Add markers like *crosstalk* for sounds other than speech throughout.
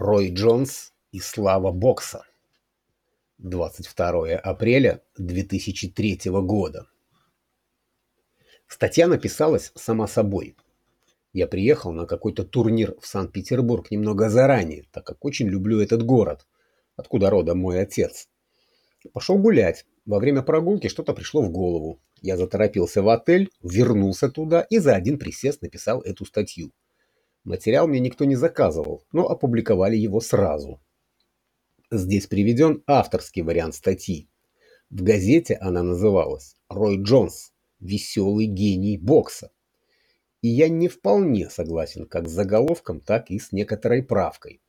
Рой Джонс и слава бокса. 22 апреля 2003 года. Статья написалась сама собой. Я приехал на какой-то турнир в Санкт-Петербург немного заранее, так как очень люблю этот город, откуда родом мой отец. Пошел гулять. Во время прогулки что-то пришло в голову. Я заторопился в отель, вернулся туда и за один присест написал эту статью. Материал мне никто не заказывал, но опубликовали его сразу. Здесь приведен авторский вариант статьи. В газете она называлась «Рой Джонс. Веселый гений бокса». И я не вполне согласен как с заголовком, так и с некоторой правкой.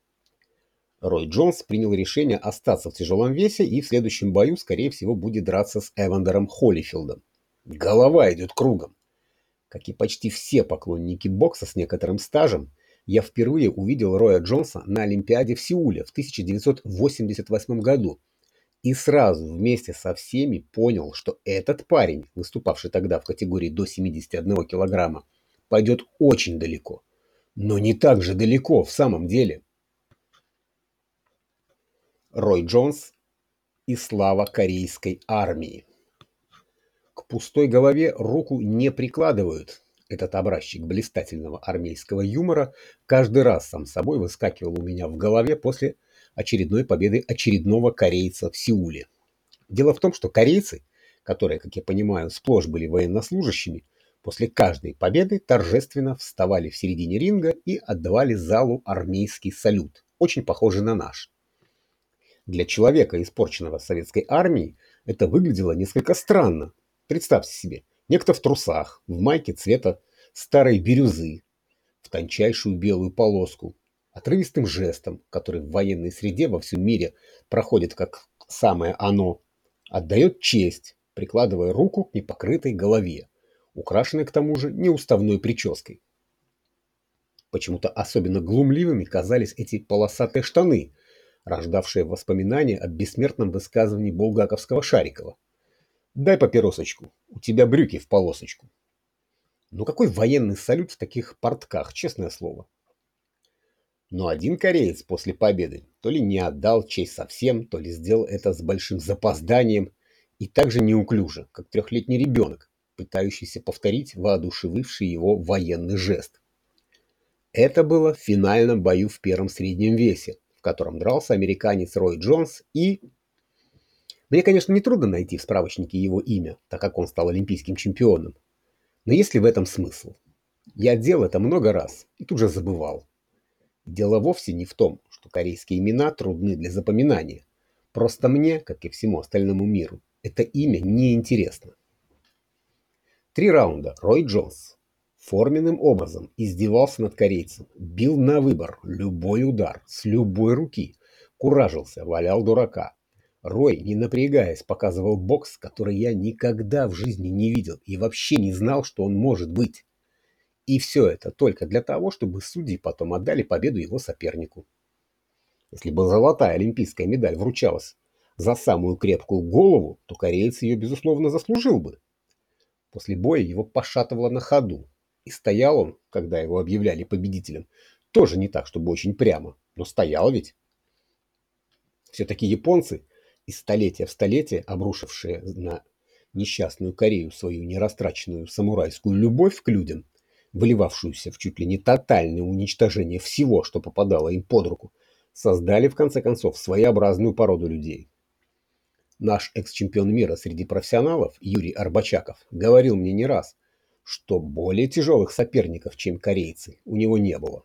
Рой Джонс принял решение остаться в тяжелом весе и в следующем бою, скорее всего, будет драться с Эвандером Холлифилдом. Голова идет кругом. Как и почти все поклонники бокса с некоторым стажем, я впервые увидел Роя Джонса на Олимпиаде в Сеуле в 1988 году и сразу вместе со всеми понял, что этот парень, выступавший тогда в категории до 71 килограмма, пойдет очень далеко. Но не так же далеко в самом деле. Рой Джонс и слава корейской армии. К пустой голове руку не прикладывают. Этот образчик блистательного армейского юмора каждый раз сам собой выскакивал у меня в голове после очередной победы очередного корейца в Сеуле. Дело в том, что корейцы, которые, как я понимаю, сплошь были военнослужащими, после каждой победы торжественно вставали в середине ринга и отдавали залу армейский салют, очень похожий на наш. Для человека, испорченного советской армией, это выглядело несколько странно, Представьте себе, некто в трусах, в майке цвета старой бирюзы, в тончайшую белую полоску, отрывистым жестом, который в военной среде во всем мире проходит как самое оно, отдает честь, прикладывая руку к непокрытой голове, украшенной к тому же неуставной прической. Почему-то особенно глумливыми казались эти полосатые штаны, рождавшие воспоминания о бессмертном высказывании булгаковского Шарикова. Дай папиросочку, у тебя брюки в полосочку. Ну какой военный салют в таких портках, честное слово. Но один кореец после победы то ли не отдал честь совсем, то ли сделал это с большим запозданием и так же неуклюже, как трехлетний ребенок, пытающийся повторить воодушевивший его военный жест. Это было в финальном бою в первом среднем весе, в котором дрался американец Рой Джонс и мне, конечно, нетрудно найти в справочнике его имя, так как он стал олимпийским чемпионом. Но есть ли в этом смысл? Я делал это много раз и тут же забывал. Дело вовсе не в том, что корейские имена трудны для запоминания. Просто мне, как и всему остальному миру, это имя неинтересно. Три раунда Рой Джонс форменным образом издевался над корейцем, бил на выбор любой удар с любой руки, куражился, валял дурака, Рой, не напрягаясь, показывал бокс, который я никогда в жизни не видел и вообще не знал, что он может быть. И все это только для того, чтобы судьи потом отдали победу его сопернику. Если бы золотая олимпийская медаль вручалась за самую крепкую голову, то кореец ее, безусловно, заслужил бы. После боя его пошатывало на ходу. И стоял он, когда его объявляли победителем, тоже не так, чтобы очень прямо, но стоял ведь. Все-таки японцы из столетия в столетие обрушившие на несчастную Корею свою нерастраченную самурайскую любовь к людям, выливавшуюся в чуть ли не тотальное уничтожение всего, что попадало им под руку, создали в конце концов своеобразную породу людей. Наш экс-чемпион мира среди профессионалов Юрий Арбачаков говорил мне не раз, что более тяжелых соперников, чем корейцы, у него не было.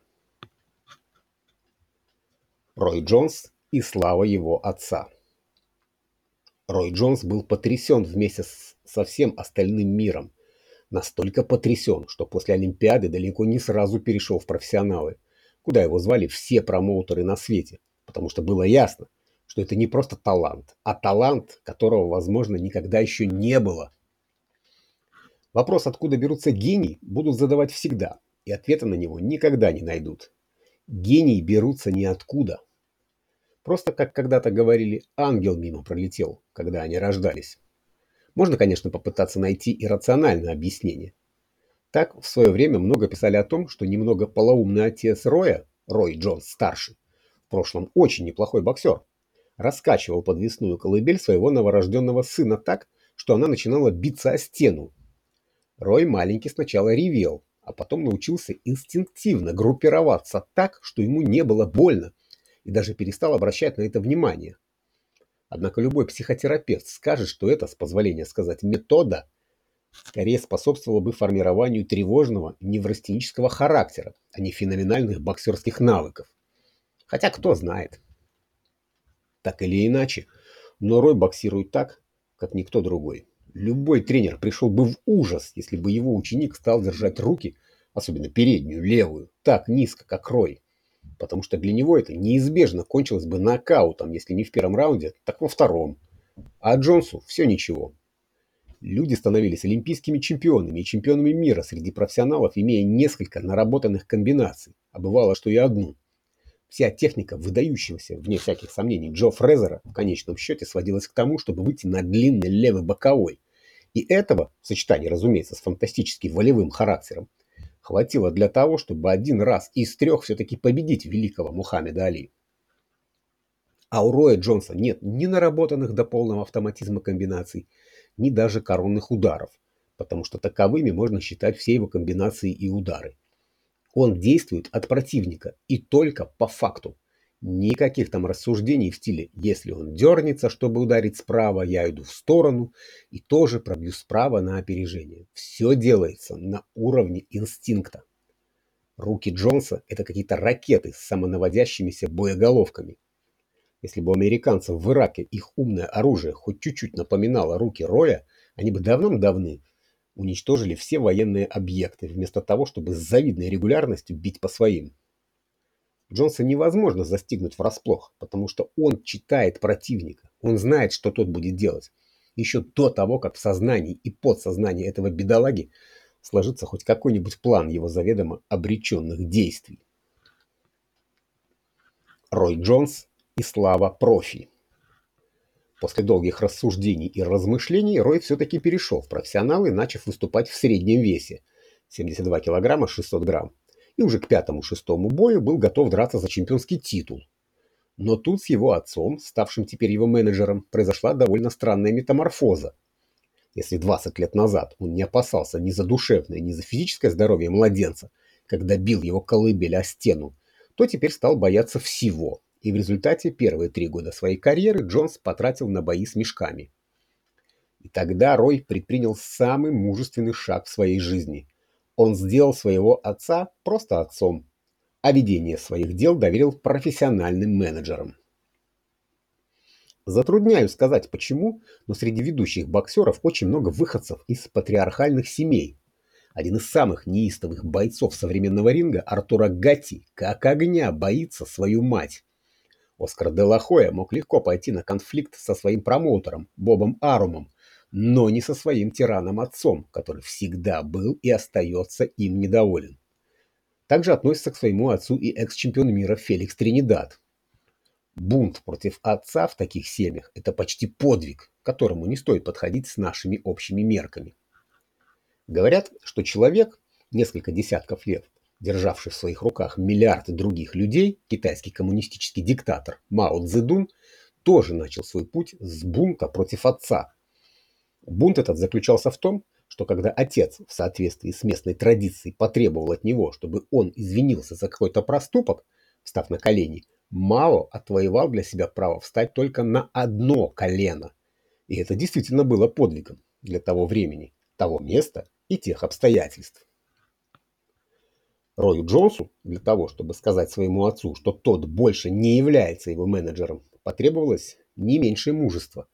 Рой Джонс и слава его отца. Рой Джонс был потрясен вместе с, со всем остальным миром. Настолько потрясен, что после Олимпиады далеко не сразу перешел в профессионалы, куда его звали все промоутеры на свете, потому что было ясно, что это не просто талант, а талант, которого, возможно, никогда еще не было. Вопрос, откуда берутся гении, будут задавать всегда, и ответа на него никогда не найдут. Гении берутся ниоткуда. Просто, как когда-то говорили, ангел мимо пролетел, когда они рождались. Можно, конечно, попытаться найти иррациональное объяснение. Так, в свое время много писали о том, что немного полоумный отец Роя, Рой Джонс-старший, в прошлом очень неплохой боксер, раскачивал подвесную колыбель своего новорожденного сына так, что она начинала биться о стену. Рой маленький сначала ревел, а потом научился инстинктивно группироваться так, что ему не было больно, и даже перестал обращать на это внимание. Однако любой психотерапевт скажет, что это, с позволения сказать, метода скорее способствовала бы формированию тревожного неврастенического характера, а не феноменальных боксерских навыков. Хотя кто знает. Так или иначе, но Рой боксирует так, как никто другой. Любой тренер пришел бы в ужас, если бы его ученик стал держать руки, особенно переднюю, левую, так низко, как Рой. Потому что для него это неизбежно кончилось бы нокаутом, если не в первом раунде, так во втором. А Джонсу все ничего. Люди становились олимпийскими чемпионами и чемпионами мира среди профессионалов, имея несколько наработанных комбинаций, а бывало, что и одну. Вся техника выдающегося, вне всяких сомнений, Джо Фрезера в конечном счете сводилась к тому, чтобы выйти на длинный левый боковой. И этого, в сочетании, разумеется, с фантастически волевым характером, хватило для того, чтобы один раз из трех все-таки победить великого Мухаммеда Али. А у Роя Джонса нет ни наработанных до полного автоматизма комбинаций, ни даже коронных ударов, потому что таковыми можно считать все его комбинации и удары. Он действует от противника и только по факту. Никаких там рассуждений в стиле «если он дернется, чтобы ударить справа, я иду в сторону и тоже пробью справа на опережение». Все делается на уровне инстинкта. Руки Джонса – это какие-то ракеты с самонаводящимися боеголовками. Если бы у американцев в Ираке их умное оружие хоть чуть-чуть напоминало руки Роя, они бы давным-давно уничтожили все военные объекты, вместо того, чтобы с завидной регулярностью бить по своим. Джонса невозможно застигнуть врасплох, потому что он читает противника, он знает, что тот будет делать. Еще до того, как в сознании и подсознании этого бедолаги сложится хоть какой-нибудь план его заведомо обреченных действий. Рой Джонс и слава профи. После долгих рассуждений и размышлений Рой все-таки перешел в профессионалы, начав выступать в среднем весе 72 килограмма 600 грамм. И уже к пятому-шестому бою был готов драться за чемпионский титул. Но тут с его отцом, ставшим теперь его менеджером, произошла довольно странная метаморфоза. Если 20 лет назад он не опасался ни за душевное, ни за физическое здоровье младенца, когда бил его колыбель о стену, то теперь стал бояться всего и в результате первые три года своей карьеры Джонс потратил на бои с мешками. И тогда Рой предпринял самый мужественный шаг в своей жизни. Он сделал своего отца просто отцом, а ведение своих дел доверил профессиональным менеджерам. Затрудняю сказать почему, но среди ведущих боксеров очень много выходцев из патриархальных семей. Один из самых неистовых бойцов современного ринга, Артура Гатти, как огня боится свою мать. Оскар де Лахоя мог легко пойти на конфликт со своим промоутером Бобом Арумом, но не со своим тираном-отцом, который всегда был и остается им недоволен. Также относится к своему отцу и экс-чемпион мира Феликс Тринидад. Бунт против отца в таких семьях – это почти подвиг, к которому не стоит подходить с нашими общими мерками. Говорят, что человек несколько десятков лет державший в своих руках миллиарды других людей, китайский коммунистический диктатор Мао Цзэдун, тоже начал свой путь с бунта против отца. Бунт этот заключался в том, что когда отец в соответствии с местной традицией потребовал от него, чтобы он извинился за какой-то проступок, встав на колени, Мао отвоевал для себя право встать только на одно колено. И это действительно было подвигом для того времени, того места и тех обстоятельств. Рою Джонсу для того, чтобы сказать своему отцу, что тот больше не является его менеджером, потребовалось не меньшее мужество,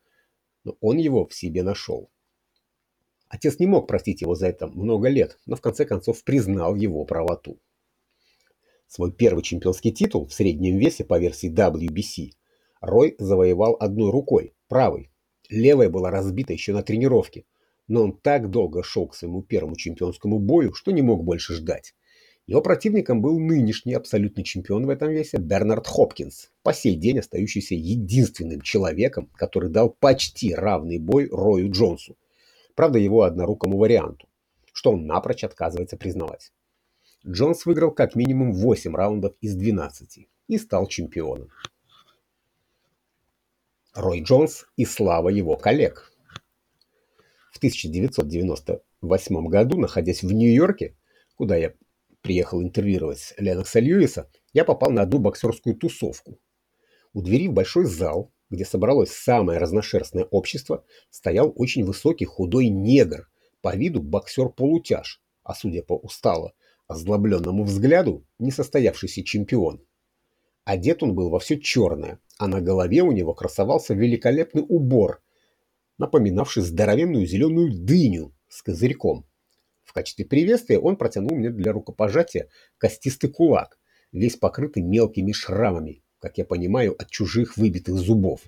но он его в себе нашел. Отец не мог простить его за это много лет, но в конце концов признал его правоту. Свой первый чемпионский титул в среднем весе по версии WBC Рой завоевал одной рукой, правой. Левая была разбита еще на тренировке, но он так долго шел к своему первому чемпионскому бою, что не мог больше ждать. Его противником был нынешний абсолютный чемпион в этом весе Бернард Хопкинс, по сей день остающийся единственным человеком, который дал почти равный бой Рою Джонсу. Правда, его однорукому варианту, что он напрочь отказывается признавать. Джонс выиграл как минимум 8 раундов из 12. и стал чемпионом. Рой Джонс и слава его коллег. В 1998 году, находясь в Нью-Йорке, куда я приехал интервьюировать Ленокса Льюиса, я попал на одну боксерскую тусовку. У двери в большой зал, где собралось самое разношерстное общество, стоял очень высокий худой негр, по виду боксер-полутяж, а судя по устало озлобленному взгляду, несостоявшийся чемпион. Одет он был во все черное, а на голове у него красовался великолепный убор, напоминавший здоровенную зеленую дыню с козырьком. В качестве приветствия он протянул мне для рукопожатия костистый кулак, весь покрытый мелкими шрамами, как я понимаю, от чужих выбитых зубов.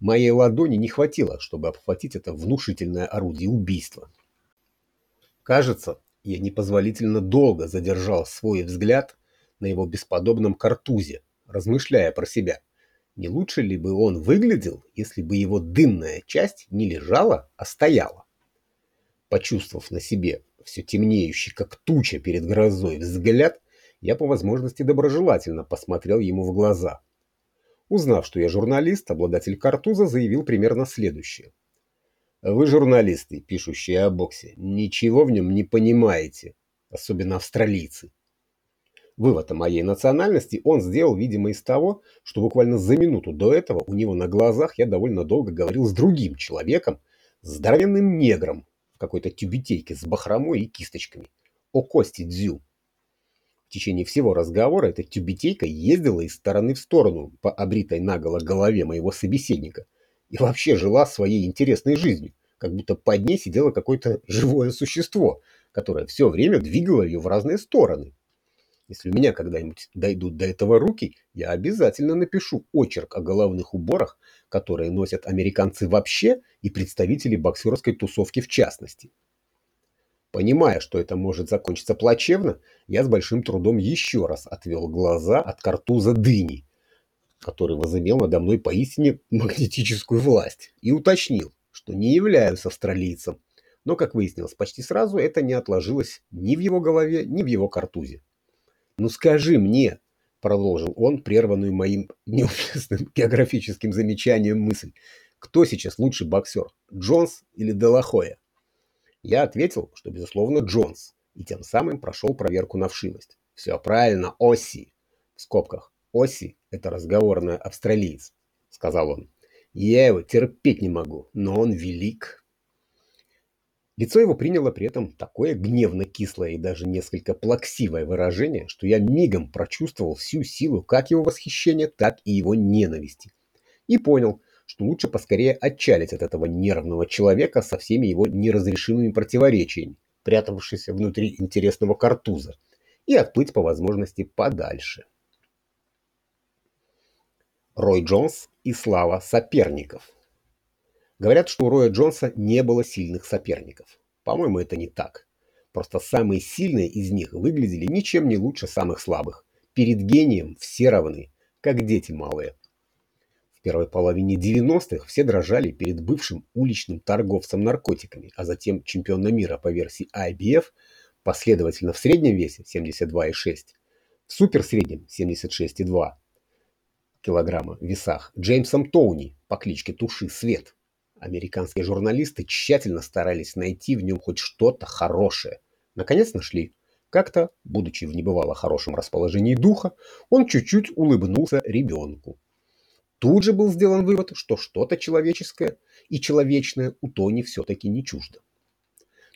Моей ладони не хватило, чтобы обхватить это внушительное орудие убийства. Кажется, я непозволительно долго задержал свой взгляд на его бесподобном картузе, размышляя про себя. Не лучше ли бы он выглядел, если бы его дымная часть не лежала, а стояла? Почувствовав на себе все темнеющий, как туча перед грозой, взгляд, я по возможности доброжелательно посмотрел ему в глаза. Узнав, что я журналист, обладатель картуза заявил примерно следующее. Вы, журналисты, пишущие о боксе, ничего в нем не понимаете, особенно австралийцы. Вывод о моей национальности он сделал, видимо, из того, что буквально за минуту до этого у него на глазах я довольно долго говорил с другим человеком, здоровенным негром какой-то тюбетейке с бахромой и кисточками, о Кости Дзю. В течение всего разговора эта тюбетейка ездила из стороны в сторону по обритой наголо голове моего собеседника – и вообще жила своей интересной жизнью, как будто под ней сидело какое-то живое существо, которое все время двигало ее в разные стороны. Если у меня когда-нибудь дойдут до этого руки, я обязательно напишу очерк о головных уборах, которые носят американцы вообще и представители боксерской тусовки в частности. Понимая, что это может закончиться плачевно, я с большим трудом еще раз отвел глаза от картуза дыни который возымел надо мной поистине магнетическую власть, и уточнил, что не являюсь австралийцем. Но, как выяснилось, почти сразу это не отложилось ни в его голове, ни в его картузе. «Ну скажи мне», — продолжил он, прерванную моим неуместным *laughs* географическим замечанием мысль, «кто сейчас лучший боксер, Джонс или Делахоя?» Я ответил, что, безусловно, Джонс, и тем самым прошел проверку на вшивость. «Все правильно, Оси!» В скобках. Оси – это разговорная австралиец, сказал он. Я его терпеть не могу, но он велик. Лицо его приняло при этом такое гневно-кислое и даже несколько плаксивое выражение, что я мигом прочувствовал всю силу как его восхищения, так и его ненависти. И понял, что лучше поскорее отчалить от этого нервного человека со всеми его неразрешимыми противоречиями, прятавшись внутри интересного картуза, и отплыть по возможности подальше. Рой Джонс и слава соперников. Говорят, что у Роя Джонса не было сильных соперников. По-моему, это не так. Просто самые сильные из них выглядели ничем не лучше самых слабых. Перед гением все равны, как дети малые. В первой половине 90-х все дрожали перед бывшим уличным торговцем наркотиками, а затем чемпионом мира по версии IBF, последовательно в среднем весе 72,6, в суперсреднем 76,2 килограмма в весах Джеймсом Тоуни по кличке Туши Свет. Американские журналисты тщательно старались найти в нем хоть что-то хорошее. Наконец нашли. Как-то, будучи в небывало хорошем расположении духа, он чуть-чуть улыбнулся ребенку. Тут же был сделан вывод, что что-то человеческое и человечное у Тони все-таки не чуждо.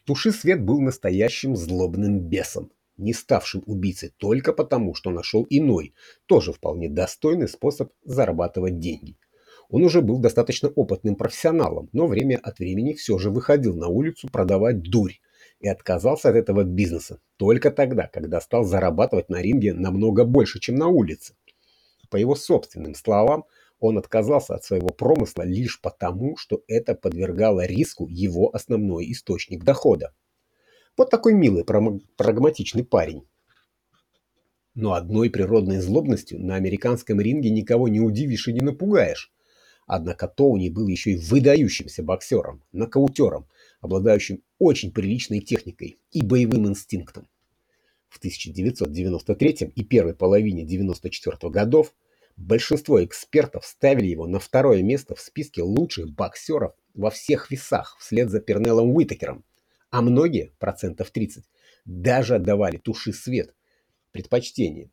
Туши Свет был настоящим злобным бесом не ставшим убийцей только потому, что нашел иной, тоже вполне достойный способ зарабатывать деньги. Он уже был достаточно опытным профессионалом, но время от времени все же выходил на улицу продавать дурь и отказался от этого бизнеса только тогда, когда стал зарабатывать на ринге намного больше, чем на улице. По его собственным словам, он отказался от своего промысла лишь потому, что это подвергало риску его основной источник дохода. Вот такой милый, прагматичный парень. Но одной природной злобностью на американском ринге никого не удивишь и не напугаешь. Однако Тоуни был еще и выдающимся боксером, нокаутером, обладающим очень приличной техникой и боевым инстинктом. В 1993 и первой половине 1994 годов Большинство экспертов ставили его на второе место в списке лучших боксеров во всех весах вслед за Пернеллом Уитакером, а многие, процентов 30, даже отдавали туши свет предпочтение.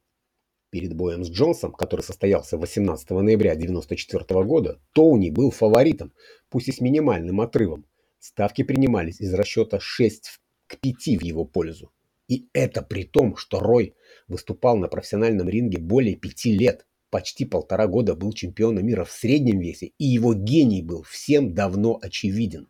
Перед боем с Джонсом, который состоялся 18 ноября 1994 года, Тоуни был фаворитом, пусть и с минимальным отрывом. Ставки принимались из расчета 6 к 5 в его пользу. И это при том, что Рой выступал на профессиональном ринге более пяти лет, почти полтора года был чемпионом мира в среднем весе, и его гений был всем давно очевиден.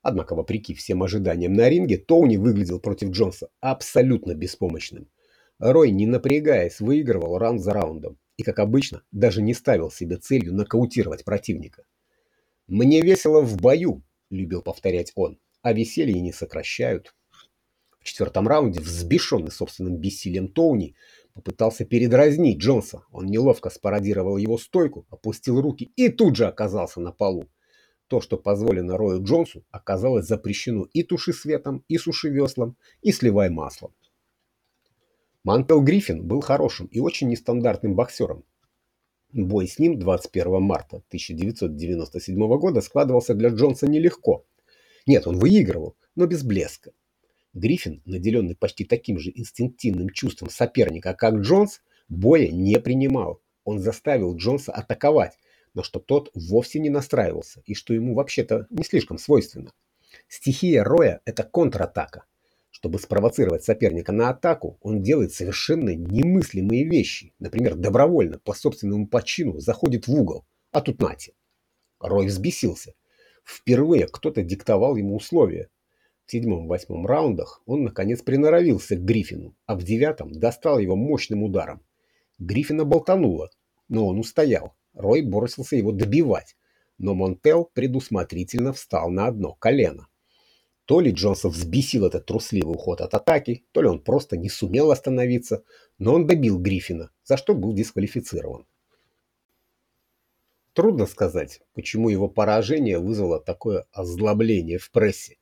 Однако, вопреки всем ожиданиям на ринге, Тоуни выглядел против Джонса абсолютно беспомощным. Рой, не напрягаясь, выигрывал раунд за раундом и, как обычно, даже не ставил себе целью нокаутировать противника. «Мне весело в бою», — любил повторять он, — «а веселье не сокращают». В четвертом раунде, взбешенный собственным бессилием Тоуни, попытался передразнить Джонса. Он неловко спародировал его стойку, опустил руки и тут же оказался на полу. То, что позволено Рою Джонсу, оказалось запрещено и туши светом, и суши веслом, и сливай маслом. Мантел Гриффин был хорошим и очень нестандартным боксером. Бой с ним 21 марта 1997 года складывался для Джонса нелегко. Нет, он выигрывал, но без блеска. Гриффин, наделенный почти таким же инстинктивным чувством соперника, как Джонс, боя не принимал. Он заставил Джонса атаковать, но что тот вовсе не настраивался, и что ему вообще-то не слишком свойственно. Стихия Роя – это контратака. Чтобы спровоцировать соперника на атаку, он делает совершенно немыслимые вещи. Например, добровольно, по собственному почину, заходит в угол, а тут нате. Рой взбесился. Впервые кто-то диктовал ему условия, в седьмом-восьмом раундах он, наконец, приноровился к Гриффину, а в девятом достал его мощным ударом. Гриффина болтануло, но он устоял. Рой бросился его добивать, но Монтел предусмотрительно встал на одно колено. То ли Джонсов взбесил этот трусливый уход от атаки, то ли он просто не сумел остановиться, но он добил Гриффина, за что был дисквалифицирован. Трудно сказать, почему его поражение вызвало такое озлобление в прессе.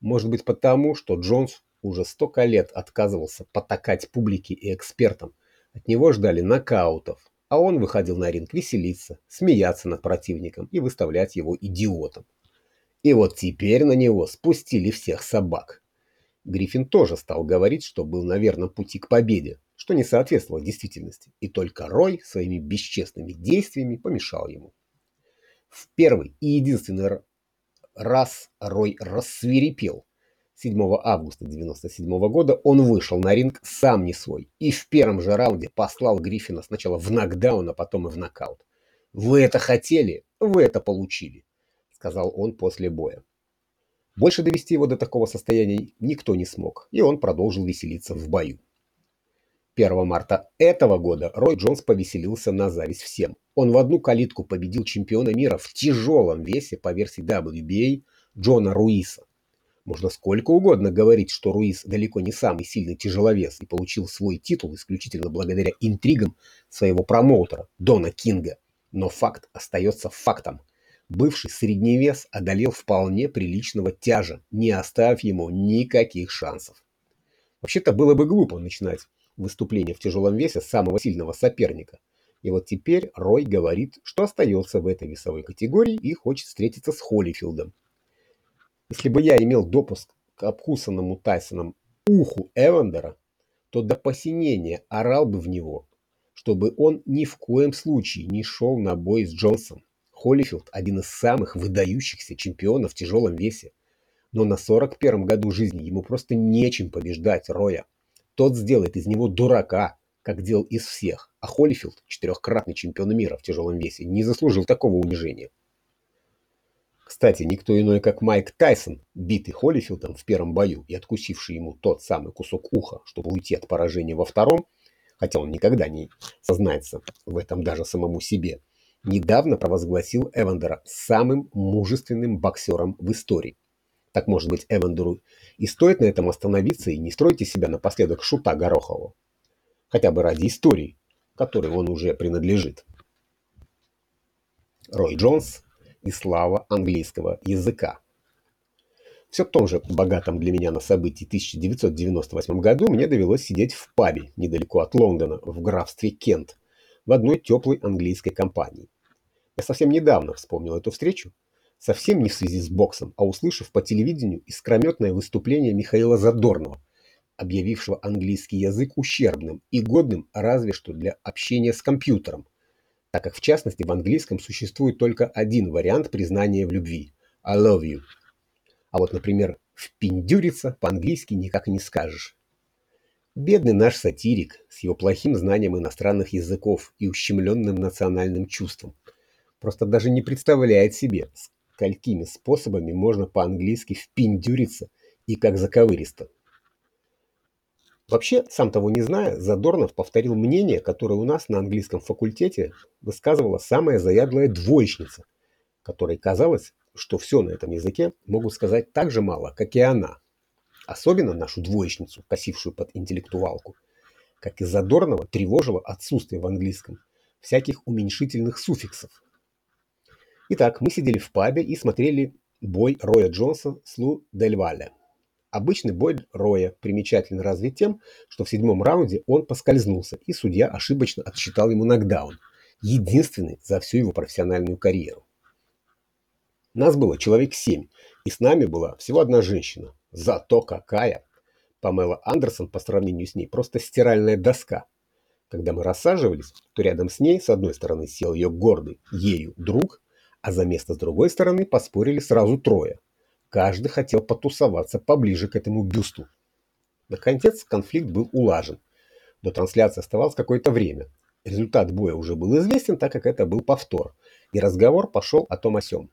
Может быть потому, что Джонс уже столько лет отказывался потакать публике и экспертам. От него ждали нокаутов, а он выходил на ринг веселиться, смеяться над противником и выставлять его идиотом. И вот теперь на него спустили всех собак. Гриффин тоже стал говорить, что был на верном пути к победе, что не соответствовало действительности, и только Рой своими бесчестными действиями помешал ему. В первый и единственный раз Рой рассвирепел. 7 августа 1997 года он вышел на ринг сам не свой и в первом же раунде послал Гриффина сначала в нокдаун, а потом и в нокаут. «Вы это хотели, вы это получили», — сказал он после боя. Больше довести его до такого состояния никто не смог, и он продолжил веселиться в бою. 1 марта этого года Рой Джонс повеселился на зависть всем. Он в одну калитку победил чемпиона мира в тяжелом весе по версии WBA Джона Руиса. Можно сколько угодно говорить, что Руис далеко не самый сильный тяжеловес и получил свой титул исключительно благодаря интригам своего промоутера Дона Кинга. Но факт остается фактом. Бывший средневес одолел вполне приличного тяжа, не оставив ему никаких шансов. Вообще-то было бы глупо начинать выступление в тяжелом весе самого сильного соперника. И вот теперь Рой говорит, что остается в этой весовой категории и хочет встретиться с Холлифилдом. Если бы я имел допуск к обкусанному Тайсоном уху Эвандера, то до посинения орал бы в него, чтобы он ни в коем случае не шел на бой с Джонсом. Холлифилд – один из самых выдающихся чемпионов в тяжелом весе. Но на 41-м году жизни ему просто нечем побеждать Роя. Тот сделает из него дурака, как делал из всех, а Холлифилд, четырехкратный чемпион мира в тяжелом весе, не заслужил такого унижения. Кстати, никто иной, как Майк Тайсон, битый Холлифилдом в первом бою и откусивший ему тот самый кусок уха, чтобы уйти от поражения во втором, хотя он никогда не сознается в этом даже самому себе, недавно провозгласил Эвандера самым мужественным боксером в истории. Так, может быть, Эвандеру и стоит на этом остановиться и не стройте себя напоследок шута Горохового. Хотя бы ради истории, которой он уже принадлежит. Рой Джонс и слава английского языка. Все в том же богатом для меня на событии 1998 году мне довелось сидеть в пабе недалеко от Лондона, в графстве Кент. в одной теплой английской компании. Я совсем недавно вспомнил эту встречу, совсем не в связи с боксом, а услышав по телевидению искрометное выступление Михаила Задорнова, объявившего английский язык ущербным и годным разве что для общения с компьютером, так как в частности в английском существует только один вариант признания в любви – I love you. А вот, например, впендюриться по-английски никак не скажешь. Бедный наш сатирик с его плохим знанием иностранных языков и ущемленным национальным чувством просто даже не представляет себе, сколькими способами можно по-английски впендюриться и как заковыристо. Вообще, сам того не зная, Задорнов повторил мнение, которое у нас на английском факультете высказывала самая заядлая двоечница, которой казалось, что все на этом языке могут сказать так же мало, как и она. Особенно нашу двоечницу, косившую под интеллектуалку, как и Задорнова тревожило отсутствие в английском всяких уменьшительных суффиксов. Итак, мы сидели в пабе и смотрели бой Роя Джонса с Лу Дель Вале. Обычный бой Роя примечателен разве тем, что в седьмом раунде он поскользнулся, и судья ошибочно отсчитал ему нокдаун, единственный за всю его профессиональную карьеру. Нас было человек семь, и с нами была всего одна женщина. Зато какая! Памела Андерсон по сравнению с ней просто стиральная доска. Когда мы рассаживались, то рядом с ней с одной стороны сел ее гордый, ею, друг, а за место с другой стороны поспорили сразу трое. Каждый хотел потусоваться поближе к этому бюсту. Наконец конфликт был улажен. До трансляции оставалось какое-то время. Результат боя уже был известен, так как это был повтор, и разговор пошел о том о сём.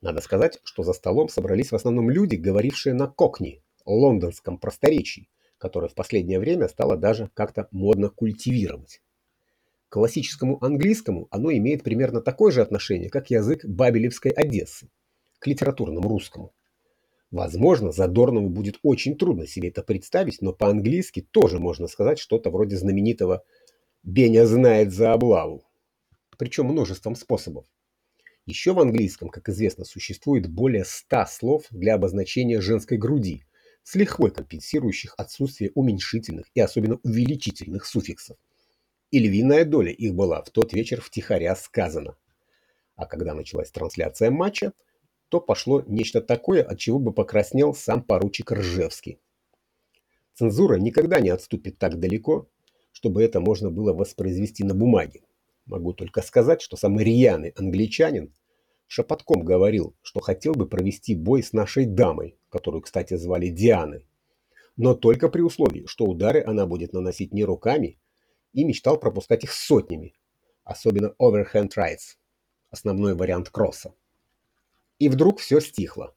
Надо сказать, что за столом собрались в основном люди, говорившие на кокни, лондонском просторечии, которое в последнее время стало даже как-то модно культивировать. К классическому английскому оно имеет примерно такое же отношение, как язык Бабелевской Одессы к литературному русскому. Возможно, Задорнову будет очень трудно себе это представить, но по-английски тоже можно сказать что-то вроде знаменитого «Беня знает за облаву», причем множеством способов. Еще в английском, как известно, существует более ста слов для обозначения женской груди, с лихвой компенсирующих отсутствие уменьшительных и особенно увеличительных суффиксов. И львиная доля их была в тот вечер втихаря сказана. А когда началась трансляция матча, то пошло нечто такое, от чего бы покраснел сам поручик Ржевский. Цензура никогда не отступит так далеко, чтобы это можно было воспроизвести на бумаге. Могу только сказать, что самый рьяный англичанин шепотком говорил, что хотел бы провести бой с нашей дамой, которую, кстати, звали Дианой, но только при условии, что удары она будет наносить не руками, и мечтал пропускать их сотнями, особенно overhand rights, основной вариант кросса. И вдруг все стихло.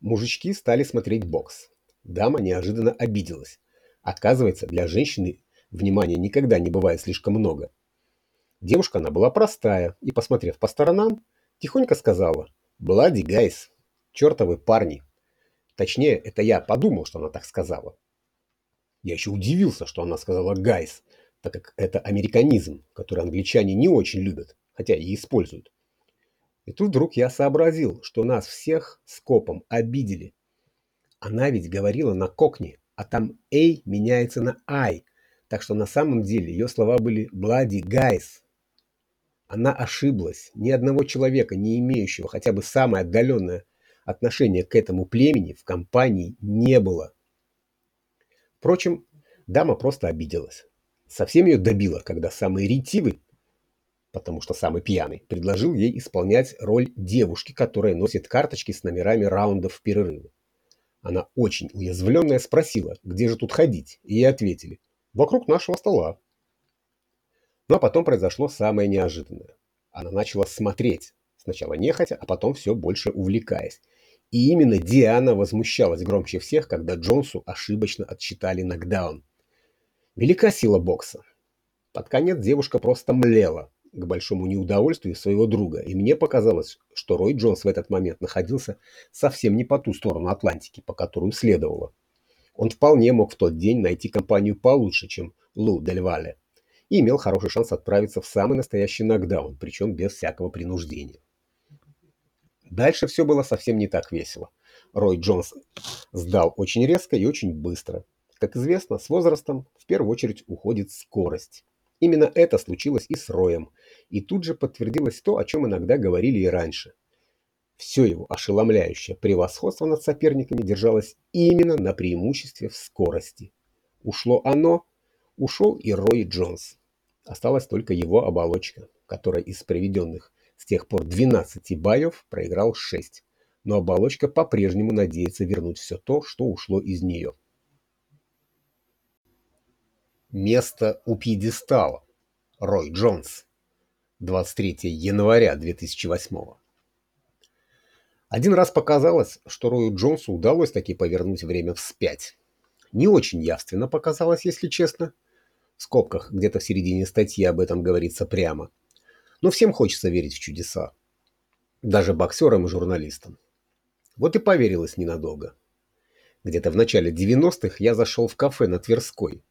Мужички стали смотреть бокс. Дама неожиданно обиделась. Оказывается, для женщины внимания никогда не бывает слишком много. Девушка она была простая и, посмотрев по сторонам, тихонько сказала «Bloody guys, чертовы парни». Точнее, это я подумал, что она так сказала. Я еще удивился, что она сказала «guys», так как это американизм, который англичане не очень любят, хотя и используют. И тут вдруг я сообразил, что нас всех скопом обидели. Она ведь говорила на кокне, а там «эй» меняется на «ай», так что на самом деле ее слова были «bloody guys». Она ошиблась. Ни одного человека, не имеющего хотя бы самое отдаленное отношение к этому племени в компании не было. Впрочем, дама просто обиделась. Совсем ее добило, когда самый ретивый потому что самый пьяный, предложил ей исполнять роль девушки, которая носит карточки с номерами раундов в перерыве. Она очень уязвленная спросила, где же тут ходить, и ей ответили, вокруг нашего стола. Ну а потом произошло самое неожиданное. Она начала смотреть, сначала нехотя, а потом все больше увлекаясь. И именно Диана возмущалась громче всех, когда Джонсу ошибочно отсчитали нокдаун. Велика сила бокса. Под конец девушка просто млела, к большому неудовольствию своего друга, и мне показалось, что Рой Джонс в этот момент находился совсем не по ту сторону Атлантики, по которую следовало. Он вполне мог в тот день найти компанию получше, чем Лу Дель Вале, и имел хороший шанс отправиться в самый настоящий нокдаун, причем без всякого принуждения. Дальше все было совсем не так весело. Рой Джонс сдал очень резко и очень быстро. Как известно, с возрастом в первую очередь уходит скорость. Именно это случилось и с Роем, и тут же подтвердилось то, о чем иногда говорили и раньше. Все его ошеломляющее превосходство над соперниками держалось именно на преимуществе в скорости. Ушло оно, ушел и Рой Джонс. Осталась только его оболочка, которая из проведенных с тех пор 12 боев проиграл 6. Но оболочка по-прежнему надеется вернуть все то, что ушло из нее. Место у пьедестала. Рой Джонс. 23 января 2008 Один раз показалось, что Рою Джонсу удалось таки повернуть время вспять. Не очень явственно показалось, если честно. В скобках где-то в середине статьи об этом говорится прямо. Но всем хочется верить в чудеса. Даже боксерам и журналистам. Вот и поверилось ненадолго. Где-то в начале 90-х я зашел в кафе на Тверской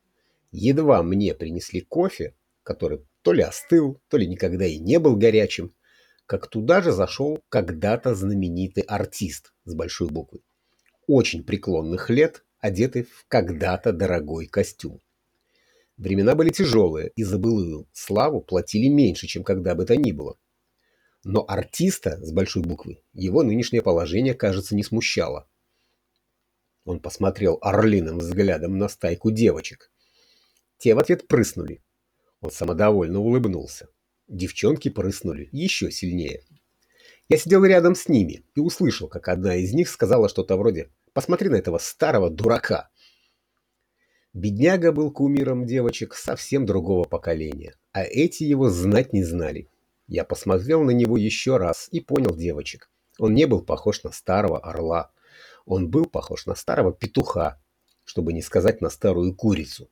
Едва мне принесли кофе, который то ли остыл, то ли никогда и не был горячим, как туда же зашел когда-то знаменитый артист с большой буквы. Очень преклонных лет, одетый в когда-то дорогой костюм. Времена были тяжелые, и за былую славу платили меньше, чем когда бы то ни было. Но артиста с большой буквы его нынешнее положение, кажется, не смущало. Он посмотрел орлиным взглядом на стайку девочек, те в ответ прыснули. Он самодовольно улыбнулся. Девчонки прыснули еще сильнее. Я сидел рядом с ними и услышал, как одна из них сказала что-то вроде «Посмотри на этого старого дурака». Бедняга был кумиром девочек совсем другого поколения, а эти его знать не знали. Я посмотрел на него еще раз и понял девочек. Он не был похож на старого орла. Он был похож на старого петуха, чтобы не сказать на старую курицу.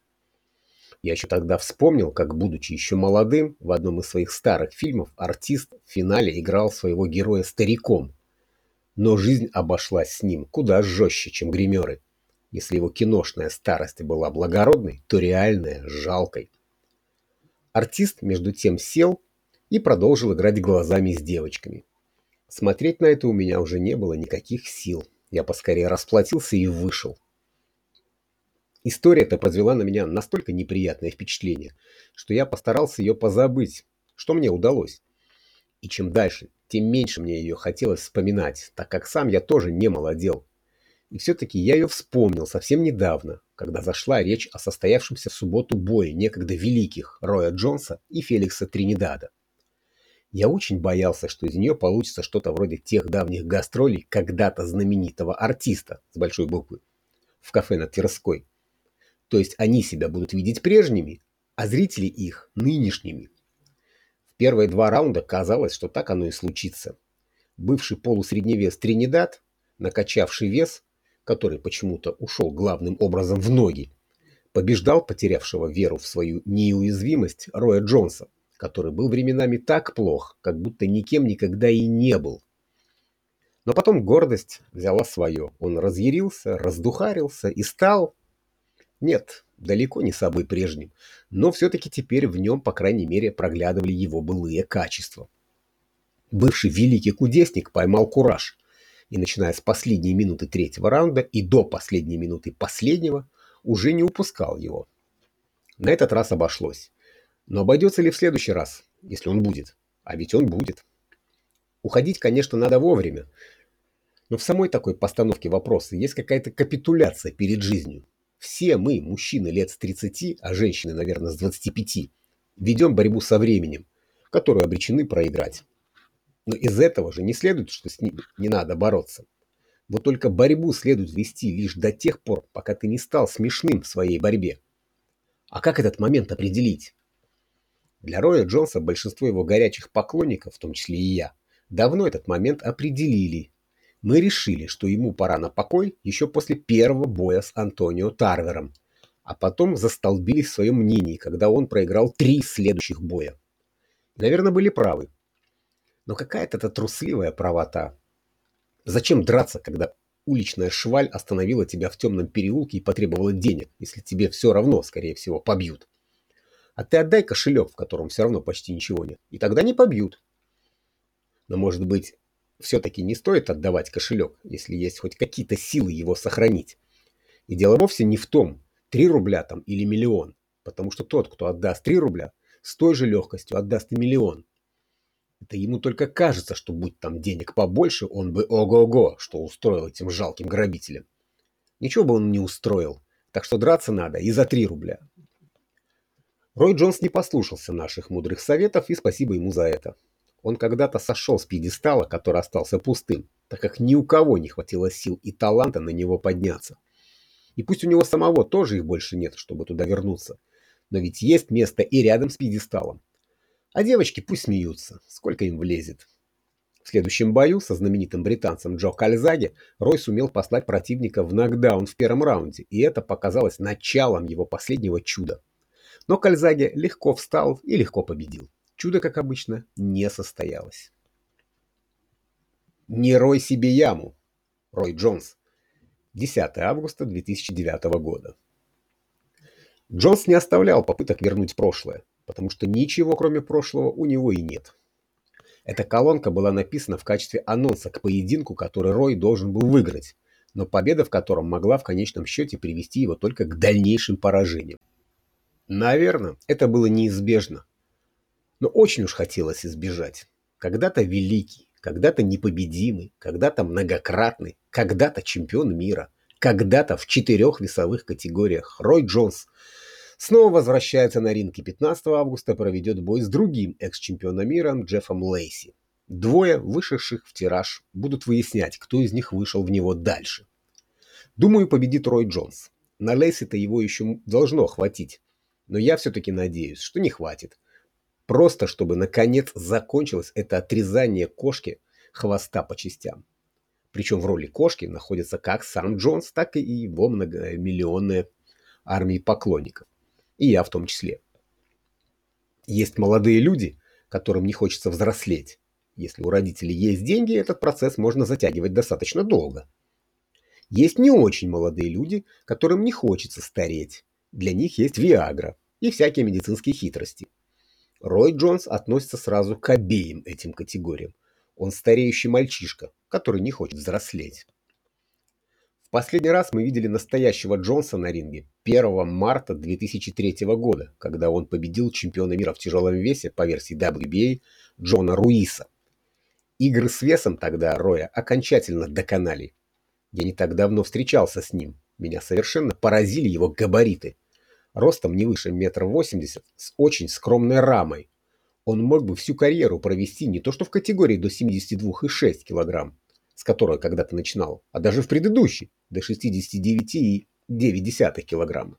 Я еще тогда вспомнил, как, будучи еще молодым, в одном из своих старых фильмов артист в финале играл своего героя стариком. Но жизнь обошлась с ним куда жестче, чем гримеры. Если его киношная старость была благородной, то реальная – жалкой. Артист, между тем, сел и продолжил играть глазами с девочками. Смотреть на это у меня уже не было никаких сил. Я поскорее расплатился и вышел. История эта произвела на меня настолько неприятное впечатление, что я постарался ее позабыть, что мне удалось. И чем дальше, тем меньше мне ее хотелось вспоминать, так как сам я тоже не молодел. И все-таки я ее вспомнил совсем недавно, когда зашла речь о состоявшемся в субботу бое некогда великих Роя Джонса и Феликса Тринидада. Я очень боялся, что из нее получится что-то вроде тех давних гастролей когда-то знаменитого артиста с большой буквы в кафе на Тверской, то есть они себя будут видеть прежними, а зрители их нынешними. В первые два раунда казалось, что так оно и случится. Бывший полусредневес Тринидад, накачавший вес, который почему-то ушел главным образом в ноги, побеждал потерявшего веру в свою неуязвимость Роя Джонса, который был временами так плох, как будто никем никогда и не был. Но потом гордость взяла свое. Он разъярился, раздухарился и стал нет, далеко не собой прежним, но все-таки теперь в нем, по крайней мере, проглядывали его былые качества. Бывший великий кудесник поймал кураж, и начиная с последней минуты третьего раунда и до последней минуты последнего уже не упускал его. На этот раз обошлось. Но обойдется ли в следующий раз, если он будет? А ведь он будет. Уходить, конечно, надо вовремя. Но в самой такой постановке вопроса есть какая-то капитуляция перед жизнью. Все мы, мужчины лет с 30, а женщины, наверное, с 25, ведем борьбу со временем, которую обречены проиграть. Но из этого же не следует, что с ним не надо бороться. Вот только борьбу следует вести лишь до тех пор, пока ты не стал смешным в своей борьбе. А как этот момент определить? Для Роя Джонса большинство его горячих поклонников, в том числе и я, давно этот момент определили мы решили, что ему пора на покой еще после первого боя с Антонио Тарвером, а потом застолбились в своем мнении, когда он проиграл три следующих боя. Наверное, были правы. Но какая-то это трусливая правота. Зачем драться, когда уличная шваль остановила тебя в темном переулке и потребовала денег, если тебе все равно, скорее всего, побьют? А ты отдай кошелек, в котором все равно почти ничего нет, и тогда не побьют. Но, может быть, все-таки не стоит отдавать кошелек, если есть хоть какие-то силы его сохранить. И дело вовсе не в том, 3 рубля там или миллион, потому что тот, кто отдаст 3 рубля, с той же легкостью отдаст и миллион. Это ему только кажется, что будь там денег побольше, он бы ого-го, что устроил этим жалким грабителям. Ничего бы он не устроил, так что драться надо и за три рубля. Рой Джонс не послушался наших мудрых советов, и спасибо ему за это. Он когда-то сошел с пьедестала, который остался пустым, так как ни у кого не хватило сил и таланта на него подняться. И пусть у него самого тоже их больше нет, чтобы туда вернуться, но ведь есть место и рядом с пьедесталом. А девочки пусть смеются, сколько им влезет. В следующем бою со знаменитым британцем Джо Кальзаги Рой сумел послать противника в нокдаун в первом раунде, и это показалось началом его последнего чуда. Но Кальзаги легко встал и легко победил. Чудо, как обычно, не состоялось. Не рой себе яму. Рой Джонс. 10 августа 2009 года. Джонс не оставлял попыток вернуть прошлое, потому что ничего кроме прошлого у него и нет. Эта колонка была написана в качестве анонса к поединку, который Рой должен был выиграть, но победа в котором могла в конечном счете привести его только к дальнейшим поражениям. Наверное, это было неизбежно, но очень уж хотелось избежать. Когда-то великий, когда-то непобедимый, когда-то многократный, когда-то чемпион мира, когда-то в четырех весовых категориях Рой Джонс снова возвращается на ринг и 15 августа проведет бой с другим экс-чемпионом мира Джеффом Лейси. Двое, вышедших в тираж, будут выяснять, кто из них вышел в него дальше. Думаю, победит Рой Джонс. На Лейси-то его еще должно хватить. Но я все-таки надеюсь, что не хватит. Просто чтобы наконец закончилось это отрезание кошки хвоста по частям. Причем в роли кошки находится как сам Джонс, так и его многомиллионная армия поклонников и я в том числе. Есть молодые люди, которым не хочется взрослеть. Если у родителей есть деньги, этот процесс можно затягивать достаточно долго. Есть не очень молодые люди, которым не хочется стареть. Для них есть Виагра и всякие медицинские хитрости. Рой Джонс относится сразу к обеим этим категориям. Он стареющий мальчишка, который не хочет взрослеть. В последний раз мы видели настоящего Джонса на ринге 1 марта 2003 года, когда он победил чемпиона мира в тяжелом весе по версии WBA Джона Руиса. Игры с весом тогда Роя окончательно доконали. Я не так давно встречался с ним. Меня совершенно поразили его габариты. Ростом не выше метра восемьдесят, с очень скромной рамой. Он мог бы всю карьеру провести не то что в категории до 72,6 килограмм, с которой когда-то начинал, а даже в предыдущей, до 69,9 килограмма.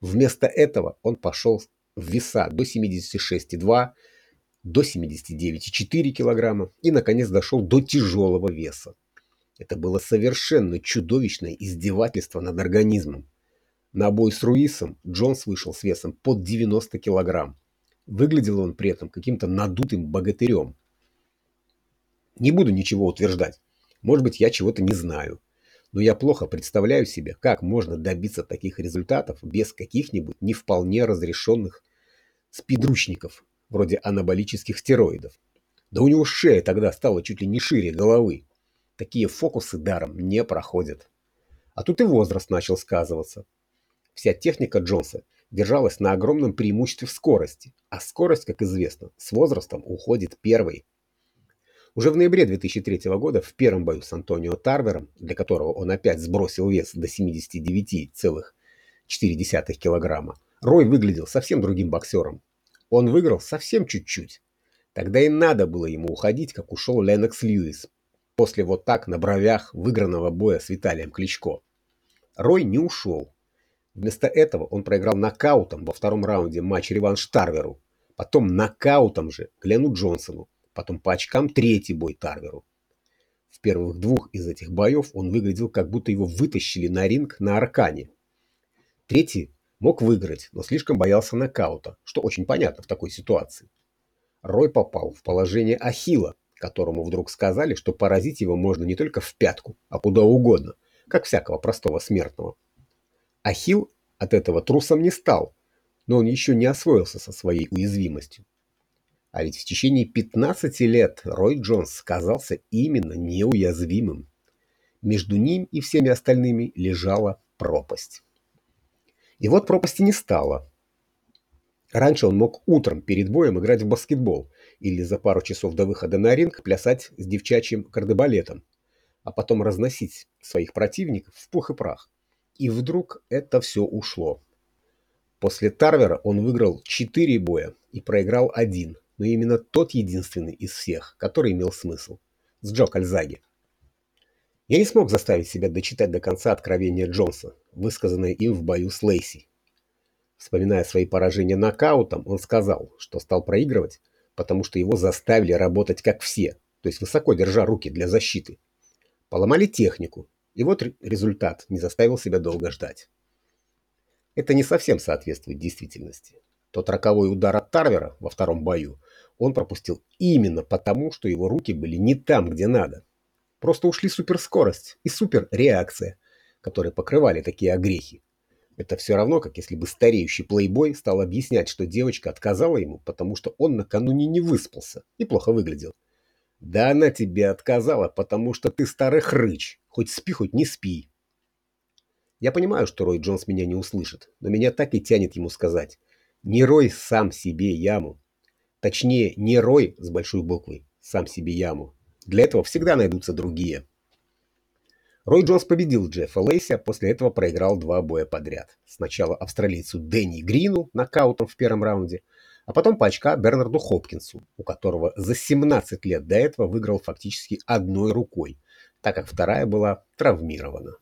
Вместо этого он пошел в веса до 76,2, до 79,4 килограмма и, наконец, дошел до тяжелого веса. Это было совершенно чудовищное издевательство над организмом. На бой с Руисом Джонс вышел с весом под 90 килограмм. Выглядел он при этом каким-то надутым богатырем. Не буду ничего утверждать. Может быть, я чего-то не знаю. Но я плохо представляю себе, как можно добиться таких результатов без каких-нибудь не вполне разрешенных спидручников, вроде анаболических стероидов. Да у него шея тогда стала чуть ли не шире головы. Такие фокусы даром не проходят. А тут и возраст начал сказываться. Вся техника Джонса держалась на огромном преимуществе в скорости, а скорость, как известно, с возрастом уходит первой. Уже в ноябре 2003 года в первом бою с Антонио Тарвером, для которого он опять сбросил вес до 79,4 килограмма, Рой выглядел совсем другим боксером. Он выиграл совсем чуть-чуть. Тогда и надо было ему уходить, как ушел Ленокс Льюис после вот так на бровях выигранного боя с Виталием Кличко. Рой не ушел. Вместо этого он проиграл нокаутом во втором раунде матч-реванш Тарверу, потом нокаутом же Глену Джонсону, потом по очкам третий бой Тарверу. В первых двух из этих боев он выглядел, как будто его вытащили на ринг на аркане. Третий мог выиграть, но слишком боялся нокаута, что очень понятно в такой ситуации. Рой попал в положение Ахила, которому вдруг сказали, что поразить его можно не только в пятку, а куда угодно, как всякого простого смертного. Ахил от этого трусом не стал, но он еще не освоился со своей уязвимостью. А ведь в течение 15 лет Рой Джонс казался именно неуязвимым. Между ним и всеми остальными лежала пропасть. И вот пропасти не стало. Раньше он мог утром перед боем играть в баскетбол или за пару часов до выхода на ринг плясать с девчачьим кардебалетом, а потом разносить своих противников в пух и прах. И вдруг это все ушло. После Тарвера он выиграл 4 боя и проиграл один, но именно тот единственный из всех, который имел смысл, с Джо Кальзаги. Я не смог заставить себя дочитать до конца откровения Джонса, высказанное им в бою с Лейси. Вспоминая свои поражения нокаутом, он сказал, что стал проигрывать, потому что его заставили работать как все, то есть высоко держа руки для защиты. Поломали технику, и вот результат не заставил себя долго ждать. Это не совсем соответствует действительности. Тот роковой удар от Тарвера во втором бою он пропустил именно потому, что его руки были не там, где надо. Просто ушли суперскорость и суперреакция, которые покрывали такие огрехи. Это все равно, как если бы стареющий плейбой стал объяснять, что девочка отказала ему, потому что он накануне не выспался и плохо выглядел. Да она тебе отказала, потому что ты старый хрыч. Хоть спи, хоть не спи. Я понимаю, что Рой Джонс меня не услышит, но меня так и тянет ему сказать. Не рой сам себе яму. Точнее, не рой с большой буквой сам себе яму. Для этого всегда найдутся другие. Рой Джонс победил Джеффа Лейси, а после этого проиграл два боя подряд. Сначала австралийцу Дэнни Грину нокаутом в первом раунде, а потом по очка Бернарду Хопкинсу, у которого за 17 лет до этого выиграл фактически одной рукой, так как вторая была травмирована.